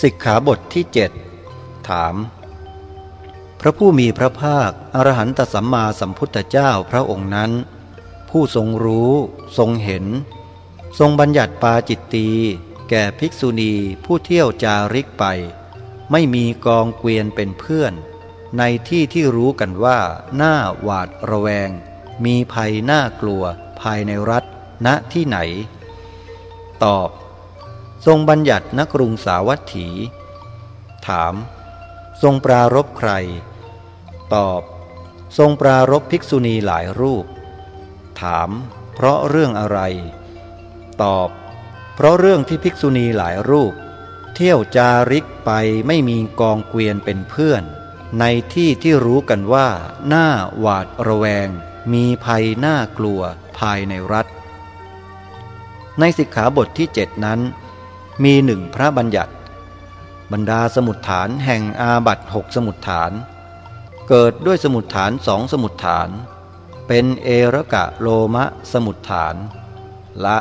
สิกขาบทที่เจ็ดถาม พระผู้มีพระภาค อรหันตสัมมาสัมพุทธเจ้าพระองค์นั้น ผู้ทรงรู้ทรงเห็น ทรงบัญญัติปาจิตตีแก่ภิกษุณีผู้เที่ยวจาริกไป ไม่มีกองเกวียนเป็นเพื่อน ในที่ที่รู้กันว่าหน้าหวาดระแวง มีภัยน่ากลัวภายในรัฐณที่ไหน ตอบ ทรงบัญญัตินกรุงสาวัตถี ถาม ทรงปรารบใคร ตอบ ทรงปรารบภิกษุณีหลายรูป ถาม เพราะเรื่องอะไร ตอบ เพราะเรื่องที่ภิกษุณีหลายรูป เที่ยวจาริกไปไม่มีกองเกวียนเป็นเพื่อน ในที่ที่รู้กันว่าหน้าหวาดระแวง มีภัยน่ากลัวภายในรัฐ ในสิกขาบทที่เจ็ดนั้น มีหนึ่งพระบัญญัติ บรรดาสมุดฐานแห่งอาบัตหกสมุดฐาน เกิดด้วยสมุดฐานสองสมุดฐาน เป็นเอระกะโลมะสมุดฐาน ละ